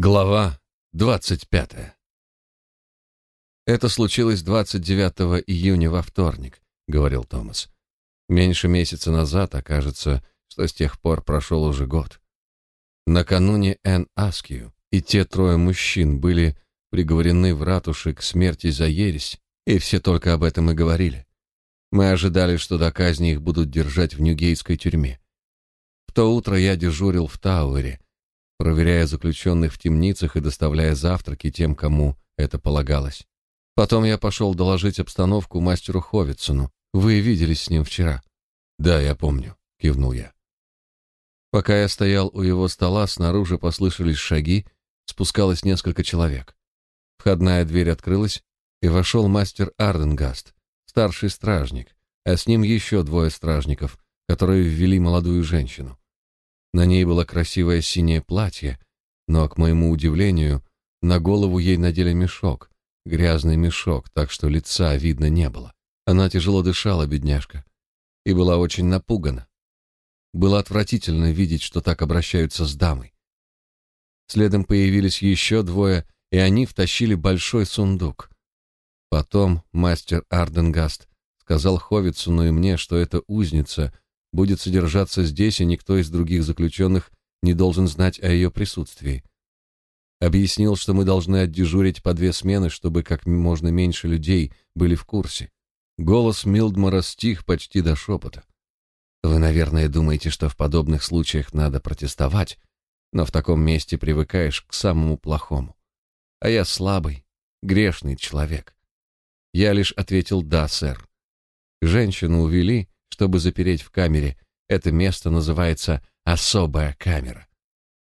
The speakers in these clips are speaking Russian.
Глава 25. Это случилось 29 июня во вторник, говорил Томас. Меньше месяца назад, окажется, что с тех пор прошел уже год. Накануне Энн Аскью и те трое мужчин были приговорены в ратуше к смерти за ересь, и все только об этом и говорили. Мы ожидали, что до казни их будут держать в Ньюгейтской тюрьме. В то утро я дежурил в Тауэре, проверяя заключенных в темницах и доставляя завтраки тем, кому это полагалось. Потом я пошел доложить обстановку мастеру Ховицыну. Вы виделись с ним вчера. Да, я помню, кивнул я. Пока я стоял у его стола, снаружи послышались шаги, спускалось несколько человек. Входная дверь открылась, и вошел мастер Арденгаст, старший стражник, а с ним еще двое стражников, которые ввели молодую женщину. На ней было красивое синее платье, но, к моему удивлению, на голову ей надели мешок, грязный мешок, так что лица видно не было. Она тяжело дышала, бедняжка, и была очень напугана. Было отвратительно видеть, что так обращаются с дамой. Следом появились еще двое, и они втащили большой сундук. Потом мастер Арденгаст сказал Ховицуну и мне, что эта узница — будет содержаться здесь, и никто из других заключенных не должен знать о ее присутствии. Объяснил, что мы должны отдежурить по две смены, чтобы как можно меньше людей были в курсе. Голос Милдмора стих почти до шепота. Вы, наверное, думаете, что в подобных случаях надо протестовать, но в таком месте привыкаешь к самому плохому. А я слабый, грешный человек. Я лишь ответил «да, сэр». Женщину увели, чтобы запереть в камере. Это место называется особая камера.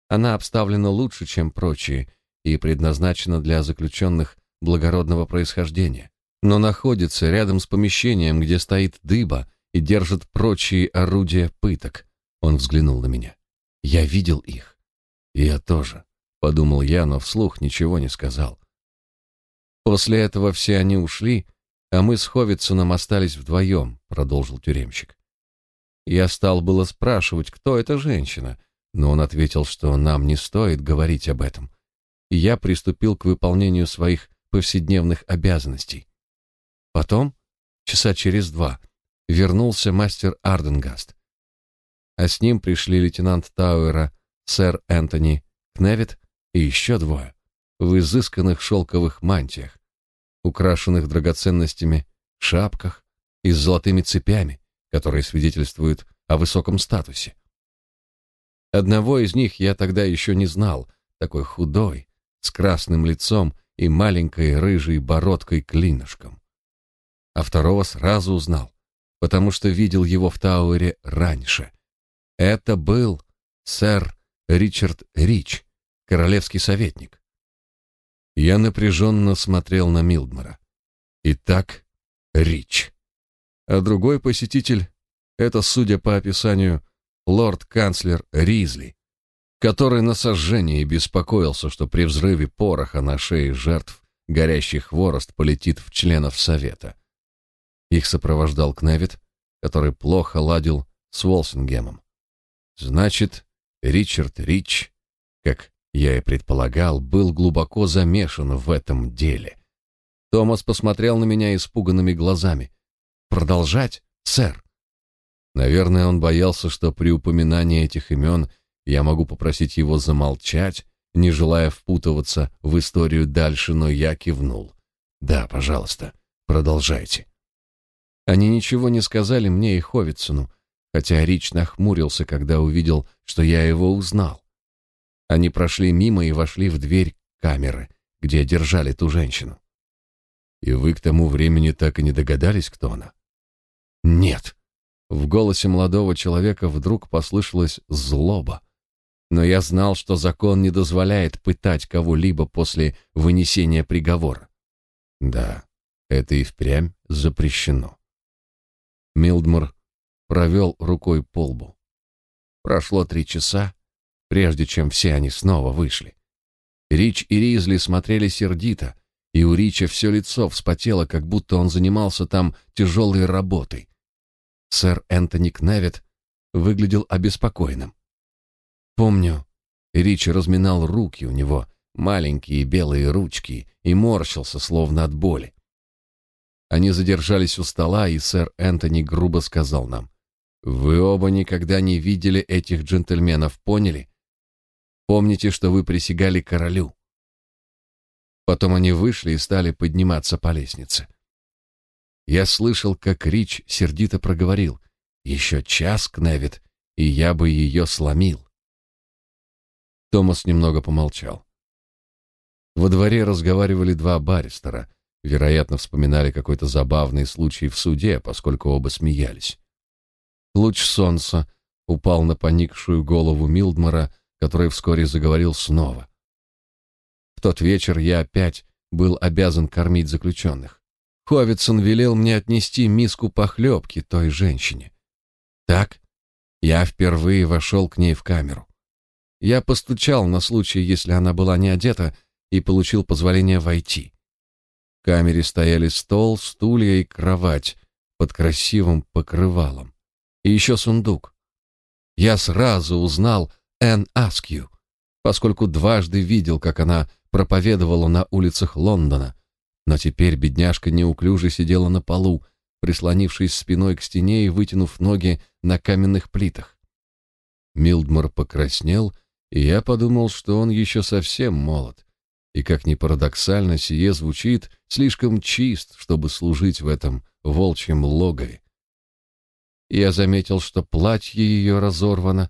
Она обставлена лучше, чем прочие, и предназначена для заключенных благородного происхождения, но находится рядом с помещением, где стоит дыба и держит прочие орудия пыток. Он взглянул на меня. Я видел их. Я тоже, подумал я, но вслух ничего не сказал. После этого все они ушли, а мы с Ховицыном остались вдвоем, продолжил тюремщик. Я стал было спрашивать, кто эта женщина, но он ответил, что нам не стоит говорить об этом. И я приступил к выполнению своих повседневных обязанностей. Потом, часа через два, вернулся мастер Арденгаст. А с ним пришли лейтенант Тауэра, сэр Энтони Кневит и еще двое в изысканных шелковых мантиях украшенных драгоценностями, шапках и с золотыми цепями, которые свидетельствуют о высоком статусе. Одного из них я тогда еще не знал, такой худой, с красным лицом и маленькой рыжей бородкой-клинышком. А второго сразу узнал, потому что видел его в Тауэре раньше. Это был сэр Ричард Рич, королевский советник. Я напряженно смотрел на Милдмара. Итак, Рич. А другой посетитель — это, судя по описанию, лорд-канцлер Ризли, который на сожжении беспокоился, что при взрыве пороха на шее жертв горящий хворост полетит в членов совета. Их сопровождал Кневит, который плохо ладил с Волсингемом. Значит, Ричард Рич, как я и предполагал, был глубоко замешан в этом деле. Томас посмотрел на меня испуганными глазами. «Продолжать, сэр?» Наверное, он боялся, что при упоминании этих имен я могу попросить его замолчать, не желая впутываться в историю дальше, но я кивнул. «Да, пожалуйста, продолжайте». Они ничего не сказали мне и Ховицыну, хотя Рич нахмурился, когда увидел, что я его узнал. Они прошли мимо и вошли в дверь камеры, где держали ту женщину. И вы к тому времени так и не догадались, кто она? Нет. В голосе молодого человека вдруг послышалась злоба. Но я знал, что закон не дозволяет пытать кого-либо после вынесения приговора. Да, это и впрямь запрещено. Милдмор провел рукой по лбу. Прошло три часа, прежде чем все они снова вышли. Рич и Ризли смотрели сердито, и у Рича все лицо вспотело, как будто он занимался там тяжелой работой. Сэр Энтони Кневет выглядел обеспокоенным. Помню, Рич разминал руки у него маленькие белые ручки и морщился, словно от боли. Они задержались у стола, и сэр Энтони грубо сказал нам, «Вы оба никогда не видели этих джентльменов, поняли? Помните, что вы присягали королю». Потом они вышли и стали подниматься по лестнице. Я слышал, как Рич сердито проговорил, «Еще час, Кневит, и я бы ее сломил». Томас немного помолчал. Во дворе разговаривали два баристера, вероятно, вспоминали какой-то забавный случай в суде, поскольку оба смеялись. Луч солнца упал на поникшую голову Милдмора, который вскоре заговорил снова. В тот вечер я опять был обязан кормить заключенных. Ховитсон велел мне отнести миску похлебки той женщине. Так я впервые вошел к ней в камеру. Я постучал на случай, если она была не одета, и получил позволение войти. В камере стояли стол, стулья и кровать под красивым покрывалом. И еще сундук. Я сразу узнал Энн Аскью, поскольку дважды видел, как она проповедовала на улицах Лондона. Но теперь бедняжка неуклюже сидела на полу, прислонившись спиной к стене и вытянув ноги на каменных плитах. Милдмор покраснел и я подумал, что он еще совсем молод, и, как ни парадоксально, сие звучит слишком чист, чтобы служить в этом волчьем логове. Я заметил, что платье ее разорвано.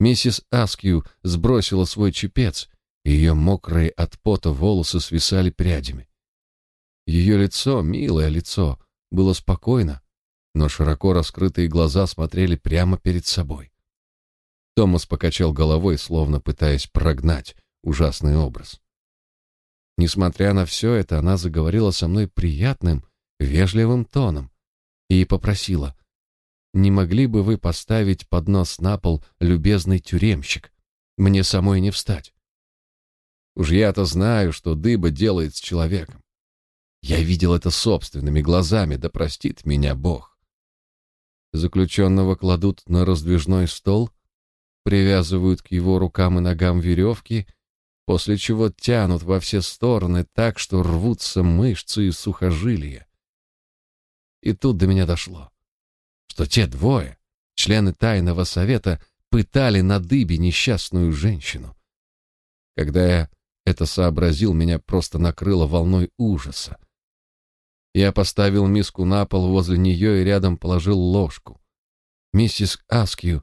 Миссис Аскью сбросила свой чепец, и ее мокрые от пота волосы свисали прядями. Ее лицо, милое лицо, было спокойно, но широко раскрытые глаза смотрели прямо перед собой. Томас покачал головой, словно пытаясь прогнать ужасный образ. Несмотря на все это, она заговорила со мной приятным, вежливым тоном и попросила, «Не могли бы вы поставить поднос на пол, любезный тюремщик? Мне самой не встать». Уж я-то знаю, что дыба делает с человеком. Я видел это собственными глазами, да простит меня Бог. Заключенного кладут на раздвижной стол, привязывают к его рукам и ногам веревки, после чего тянут во все стороны так, что рвутся мышцы и сухожилия. И тут до меня дошло, что те двое, члены тайного совета, пытали на дыбе несчастную женщину. Когда я это сообразил, меня просто накрыло волной ужаса. Я поставил миску на пол возле нее и рядом положил ложку. Миссис Аскью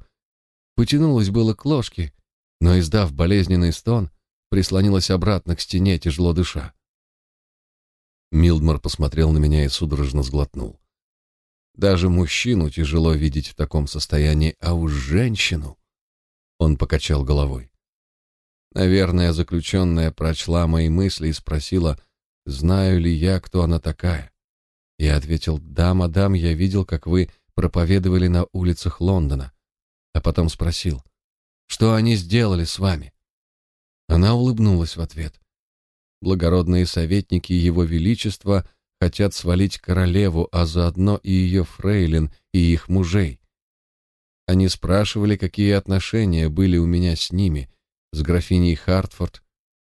Потянулась было к ложке, но, издав болезненный стон, прислонилась обратно к стене, тяжело дыша. Милдмор посмотрел на меня и судорожно сглотнул. Даже мужчину тяжело видеть в таком состоянии, а уж женщину... Он покачал головой. Наверное, заключенная прочла мои мысли и спросила, знаю ли я, кто она такая. Я ответил, да, мадам, я видел, как вы проповедовали на улицах Лондона а потом спросил, «Что они сделали с вами?» Она улыбнулась в ответ. Благородные советники Его Величества хотят свалить королеву, а заодно и ее фрейлин, и их мужей. Они спрашивали, какие отношения были у меня с ними, с графиней Хартфорд,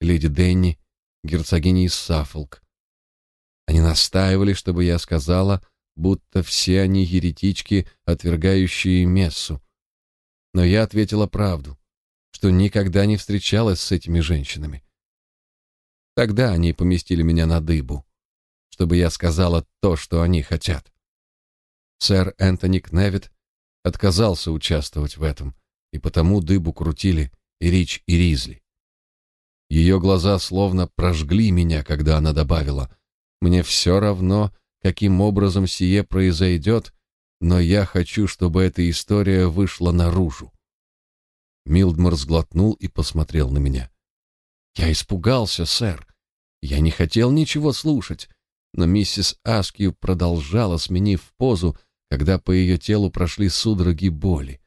леди Денни, герцогиней Саффолк. Они настаивали, чтобы я сказала, будто все они еретички, отвергающие мессу, но я ответила правду, что никогда не встречалась с этими женщинами. Тогда они поместили меня на дыбу, чтобы я сказала то, что они хотят. Сэр Энтони Кневит отказался участвовать в этом, и потому дыбу крутили и Рич, и Ризли. Ее глаза словно прожгли меня, когда она добавила, «Мне все равно, каким образом сие произойдет, но я хочу, чтобы эта история вышла наружу. Милдмор сглотнул и посмотрел на меня. Я испугался, сэр. Я не хотел ничего слушать, но миссис Аскью продолжала, сменив позу, когда по ее телу прошли судороги боли.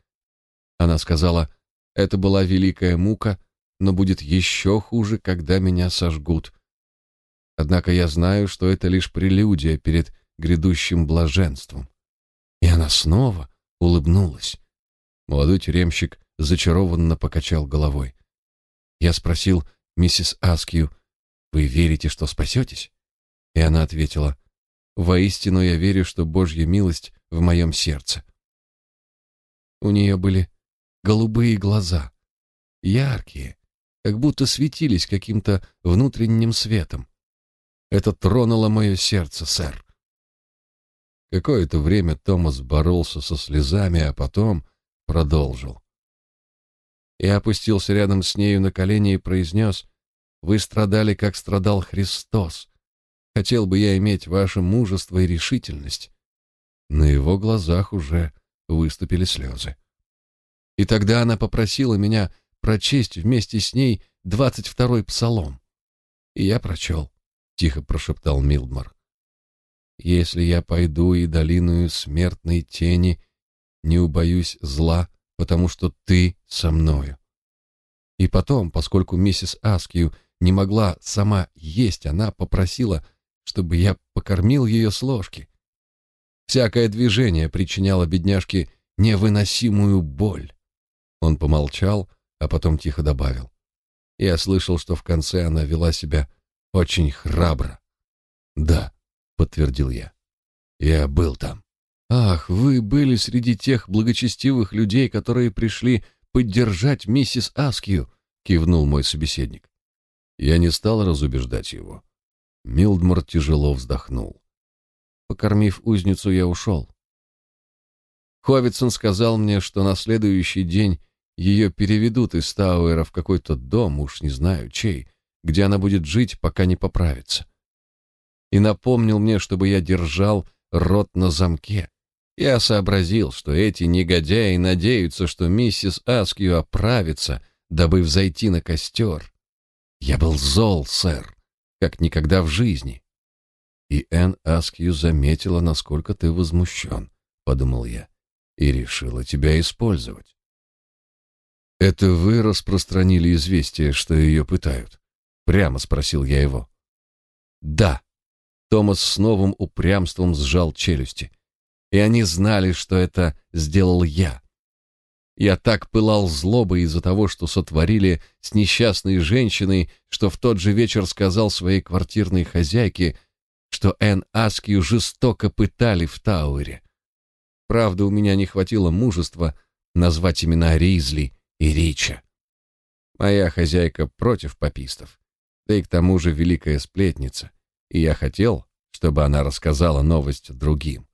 Она сказала, это была великая мука, но будет еще хуже, когда меня сожгут. Однако я знаю, что это лишь прелюдия перед грядущим блаженством. И она снова улыбнулась. Молодой тюремщик зачарованно покачал головой. Я спросил, «Миссис Аскью, вы верите, что спасетесь?» И она ответила, «Воистину я верю, что Божья милость в моем сердце». У нее были голубые глаза, яркие, как будто светились каким-то внутренним светом. Это тронуло мое сердце, сэр. Какое-то время Томас боролся со слезами, а потом продолжил. Я опустился рядом с нею на колени и произнес, «Вы страдали, как страдал Христос. Хотел бы я иметь ваше мужество и решительность». На его глазах уже выступили слезы. И тогда она попросила меня прочесть вместе с ней двадцать второй псалом. И я прочел, — тихо прошептал Милдмар. «Если я пойду и долиною смертной тени, не убоюсь зла, потому что ты со мною». И потом, поскольку миссис Аскью не могла сама есть, она попросила, чтобы я покормил ее с ложки. Всякое движение причиняло бедняжке невыносимую боль. Он помолчал, а потом тихо добавил. Я слышал, что в конце она вела себя очень храбро. Да, подтвердил я. Я был там. Ах, вы были среди тех благочестивых людей, которые пришли поддержать миссис Аскью, кивнул мой собеседник. Я не стал разубеждать его. Милдмор тяжело вздохнул. Покормив узницу, я ушел. Ховитсон сказал мне, что на следующий день ее переведут из Тауэра в какой-то дом, уж не знаю чей, где она будет жить, пока не поправится. И напомнил мне, чтобы я держал рот на замке. Я сообразил, что эти негодяи надеются, что миссис Аскью оправится, дабы взойти на костер. Я был зол, сэр, как никогда в жизни. И Энн Аскью заметила, насколько ты возмущен, — подумал я, — и решила тебя использовать. «Это вы распространили известие, что ее пытают?» Прямо спросил я его. «Да». Томас с новым упрямством сжал челюсти. И они знали, что это сделал я. Я так пылал злобой из-за того, что сотворили с несчастной женщиной, что в тот же вечер сказал своей квартирной хозяйке, что Энн Аскью жестоко пытали в Тауэре. Правда, у меня не хватило мужества назвать имена Ризли и Рича. Моя хозяйка против попистов, да и к тому же великая сплетница, и я хотел, чтобы она рассказала новость другим.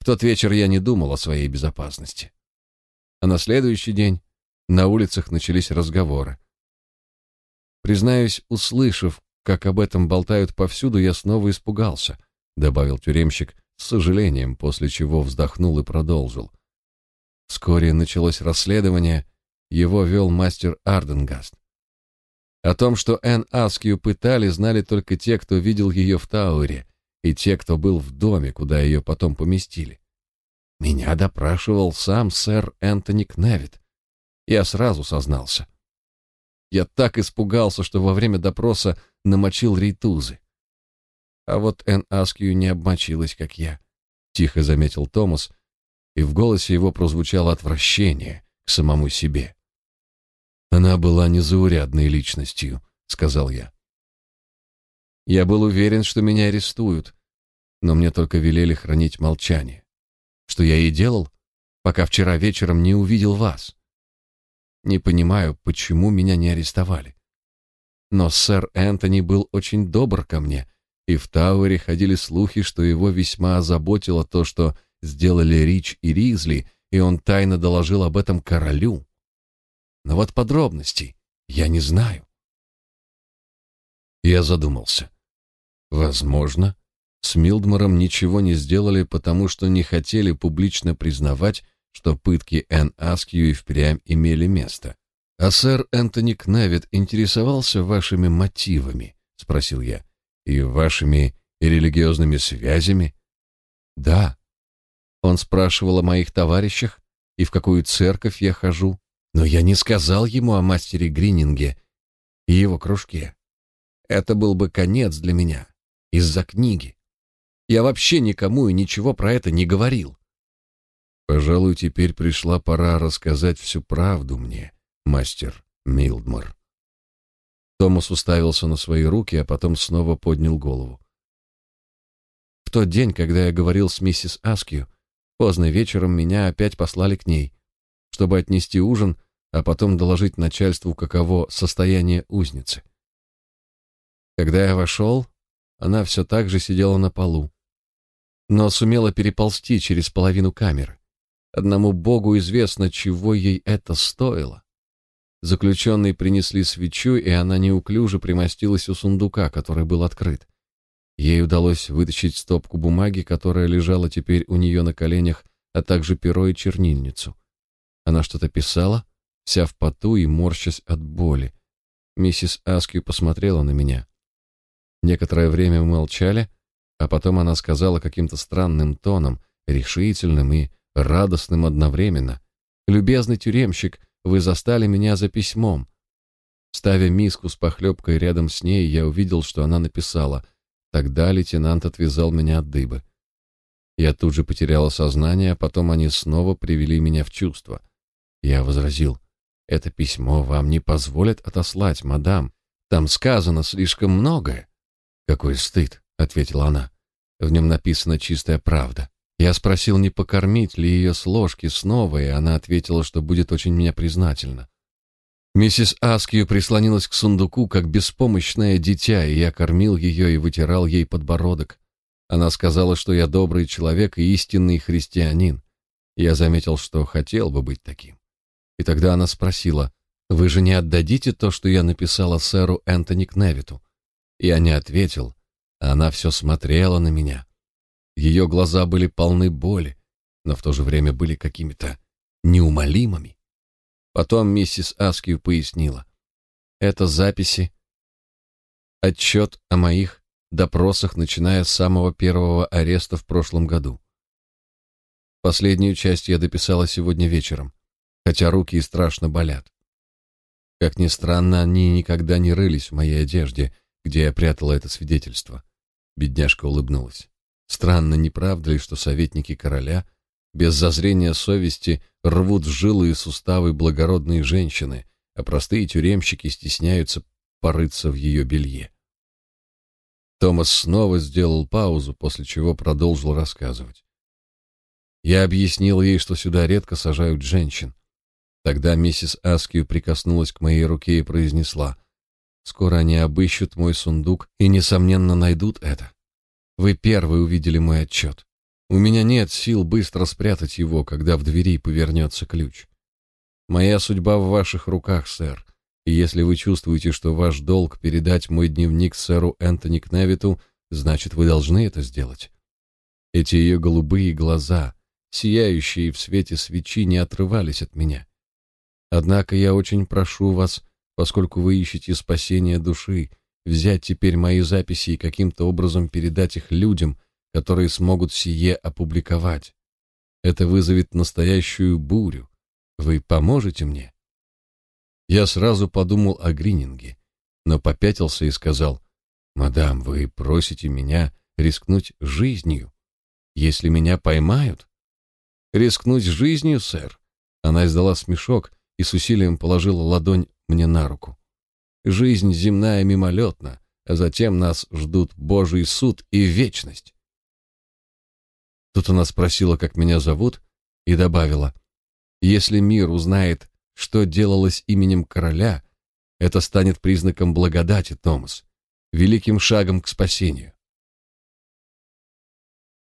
В тот вечер я не думал о своей безопасности. А на следующий день на улицах начались разговоры. Признаюсь, услышав, как об этом болтают повсюду, я снова испугался, добавил тюремщик с сожалением, после чего вздохнул и продолжил. Вскоре началось расследование, его вел мастер Арденгаст. О том, что Энн Аскью пытали, знали только те, кто видел ее в Тауэре, и те, кто был в доме, куда ее потом поместили. Меня допрашивал сам сэр Энтони Кневит. Я сразу сознался. Я так испугался, что во время допроса намочил рейтузы. А вот Энн Аскью не обмочилась, как я, — тихо заметил Томас, и в голосе его прозвучало отвращение к самому себе. Она была незаурядной личностью, сказал я. Я был уверен, что меня арестуют, но мне только велели хранить молчание. Что я и делал, пока вчера вечером не увидел вас. Не понимаю, почему меня не арестовали. Но сэр Энтони был очень добр ко мне, и в Тауэре ходили слухи, что его весьма озаботило то, что сделали Рич и Ризли, и он тайно доложил об этом королю. Но вот подробностей я не знаю. Я задумался. Возможно, с Милдмором ничего не сделали, потому что не хотели публично признавать, что пытки Энн Аскью и впрямь имели место. «А сэр Энтони Кневит интересовался вашими мотивами?» — спросил я. «И вашими религиозными связями?» «Да», он спрашивал о моих товарищах и в какую церковь я хожу, но я не сказал ему о мастере Грининге и его кружке. Это был бы конец для меня из-за книги. Я вообще никому и ничего про это не говорил. Пожалуй, теперь пришла пора рассказать всю правду мне, мастер Милдмор. Томас уставился на свои руки, а потом снова поднял голову. В тот день, когда я говорил с миссис Аскью, поздно вечером меня опять послали к ней, чтобы отнести ужин, а потом доложить начальству, каково состояние узницы. Когда я вошел, она все так же сидела на полу, но сумела переползти через половину камеры. Одному Богу известно, чего ей это стоило. Заключенные принесли свечу, и она неуклюже примостилась у сундука, который был открыт. Ей удалось вытащить стопку бумаги, которая лежала теперь у нее на коленях, а также перо и чернильницу. Она что-то писала, вся в поту и морщась от боли. Миссис Аскью посмотрела на меня. Некоторое время мы молчали, а потом она сказала каким-то странным тоном, решительным и радостным одновременно. «Любезный тюремщик, вы застали меня за письмом. Ставя миску с похлебкой рядом с ней, я увидел, что она написала. Тогда лейтенант отвязал меня от дыбы. Я тут же потерял сознание, а потом они снова привели меня в чувство. Я возразил: "Это письмо вам не позволят отослать, мадам. Там сказано слишком многое". "Какой стыд", ответила она. "В нем написана чистая правда. Я спросил, не покормить ли ее с ложки снова, и она ответила, что будет очень мне признательна. Миссис Аскью прислонилась к сундуку, как беспомощное дитя, и я кормил ее и вытирал ей подбородок. Она сказала, что я добрый человек и истинный христианин. Я заметил, что хотел бы быть таким. И тогда она спросила, «Вы же не отдадите то, что я написала сэру Энтони Кневиту?» Я не ответил, она все смотрела на меня. Ее глаза были полны боли, но в то же время были какими-то неумолимыми. Потом миссис Аскью пояснила. Это записи, отчет о моих допросах, начиная с самого первого ареста в прошлом году. Последнюю часть я дописала сегодня вечером, хотя руки и страшно болят. Как ни странно, они никогда не рылись в моей одежде, где я прятала это свидетельство. Бедняжка улыбнулась. Странно, не правда ли, что советники короля без зазрения совести рвут жилы и суставы благородные женщины, а простые тюремщики стесняются порыться в ее белье? Томас снова сделал паузу, после чего продолжил рассказывать. Я объяснил ей, что сюда редко сажают женщин. Тогда миссис Аскью прикоснулась к моей руке и произнесла: "Скоро они обыщут мой сундук и несомненно найдут это. Вы первый увидели мой отчет. У меня нет сил быстро спрятать его, когда в двери повернется ключ. Моя судьба в ваших руках, сэр. И если вы чувствуете, что ваш долг передать мой дневник сэру Энтони Кневиту, значит, вы должны это сделать. Эти ее голубые глаза, сияющие в свете свечи, не отрывались от меня. Однако я очень прошу вас, поскольку вы ищете спасения души, взять теперь мои записи и каким-то образом передать их людям, которые смогут сие опубликовать. Это вызовет настоящую бурю. Вы поможете мне? Я сразу подумал о Грининге, но попятился и сказал: "Мадам, вы просите меня рискнуть жизнью, если меня поймают?" "Рискнуть жизнью, сэр?" Она издала смешок и с усилием положила ладонь мне на руку. Жизнь земная мимолетна, а затем нас ждут Божий суд и вечность. Тут она спросила, как меня зовут, и добавила, если мир узнает, что делалось именем короля, это станет признаком благодати, Томас, великим шагом к спасению.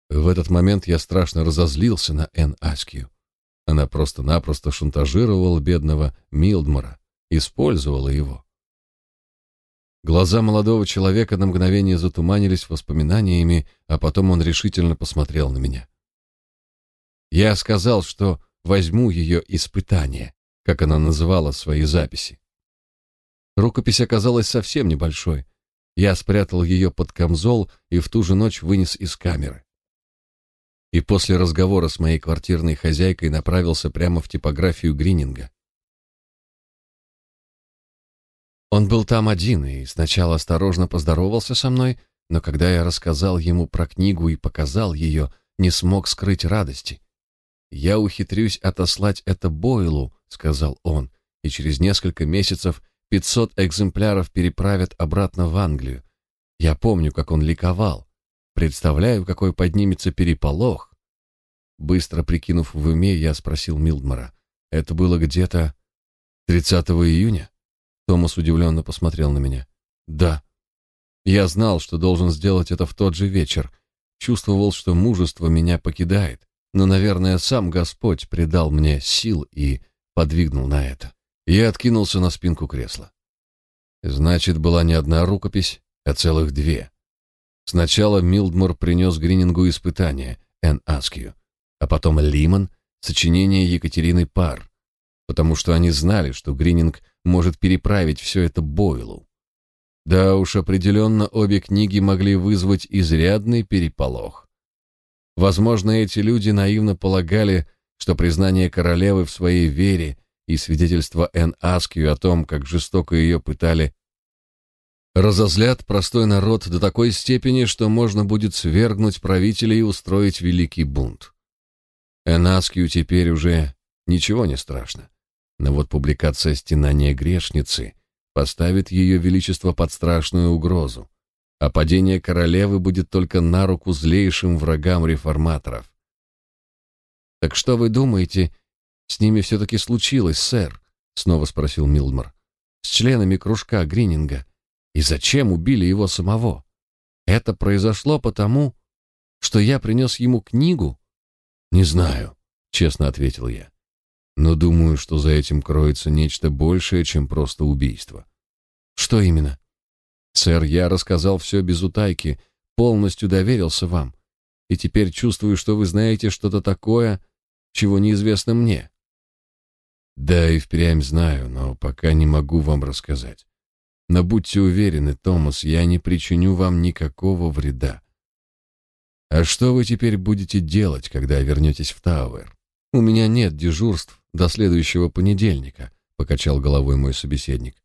В этот момент я страшно разозлился на Энн Аскью. Она просто-напросто шантажировала бедного Милдмора, использовала его. Глаза молодого человека на мгновение затуманились воспоминаниями, а потом он решительно посмотрел на меня. Я сказал, что возьму ее испытание, как она называла свои записи. Рукопись оказалась совсем небольшой. Я спрятал ее под камзол и в ту же ночь вынес из камеры. И после разговора с моей квартирной хозяйкой направился прямо в типографию Грининга. Он был там один и сначала осторожно поздоровался со мной, но когда я рассказал ему про книгу и показал ее, не смог скрыть радости. «Я ухитрюсь отослать это Бойлу», — сказал он, «и через несколько месяцев 500 экземпляров переправят обратно в Англию. Я помню, как он ликовал. Представляю, какой поднимется переполох. Быстро прикинув в уме, я спросил Милдмара. Это было где-то 30 июня? Томас удивленно посмотрел на меня. Да. Я знал, что должен сделать это в тот же вечер. Чувствовал, что мужество меня покидает. Но, наверное, сам Господь придал мне сил и подвигнул на это. Я откинулся на спинку кресла. Значит, была не одна рукопись, а целых две. Сначала Милдмор принес Гринингу испытание, Эн Аскью, а потом Лиман — сочинение Екатерины Пар, потому что они знали, что Грининг может переправить все это Бойлу. Да уж, определенно обе книги могли вызвать изрядный переполох. Возможно, эти люди наивно полагали, что признание королевы в своей вере и свидетельство Эн Аскью о том, как жестоко ее пытали, разозлят простой народ до такой степени, что можно будет свергнуть правителя и устроить великий бунт. Эн Аскью теперь уже ничего не страшно. Но вот публикация «Стенания грешницы» поставит ее величество под страшную угрозу, а падение королевы будет только на руку злейшим врагам реформаторов. «Так что вы думаете, с ними все-таки случилось, сэр?» — снова спросил Милдмор. «С членами кружка Грининга. И зачем убили его самого? Это произошло потому, что я принес ему книгу?» «Не знаю», — честно ответил я но думаю, что за этим кроется нечто большее, чем просто убийство. Что именно? Сэр, я рассказал все без утайки, полностью доверился вам, и теперь чувствую, что вы знаете что-то такое, чего неизвестно мне. Да, и впрямь знаю, но пока не могу вам рассказать. Но будьте уверены, Томас, я не причиню вам никакого вреда. А что вы теперь будете делать, когда вернетесь в Тауэр? У меня нет дежурств до следующего понедельника, покачал головой мой собеседник.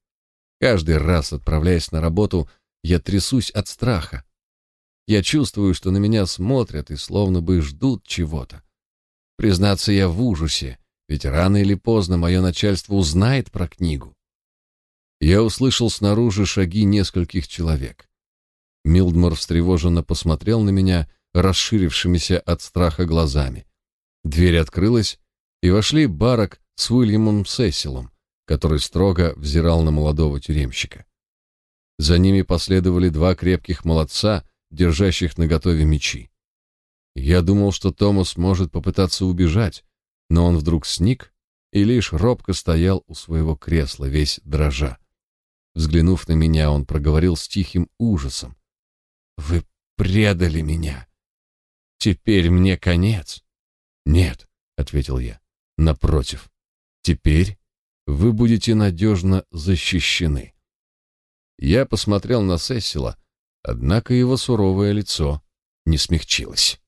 Каждый раз, отправляясь на работу, я трясусь от страха. Я чувствую, что на меня смотрят и словно бы ждут чего-то. Признаться, я в ужасе, ведь рано или поздно мое начальство узнает про книгу. Я услышал снаружи шаги нескольких человек. Милдмор встревоженно посмотрел на меня расширившимися от страха глазами. Дверь открылась, и вошли Барак с Уильямом Сесилом, который строго взирал на молодого тюремщика. За ними последовали два крепких молодца, держащих наготове мечи. Я думал, что Томас может попытаться убежать, но он вдруг сник и лишь робко стоял у своего кресла, весь дрожа. Взглянув на меня, он проговорил с тихим ужасом: "Вы предали меня. Теперь мне конец". "Нет", ответил я. Напротив, теперь вы будете надежно защищены. Я посмотрел на Сесила, однако его суровое лицо не смягчилось.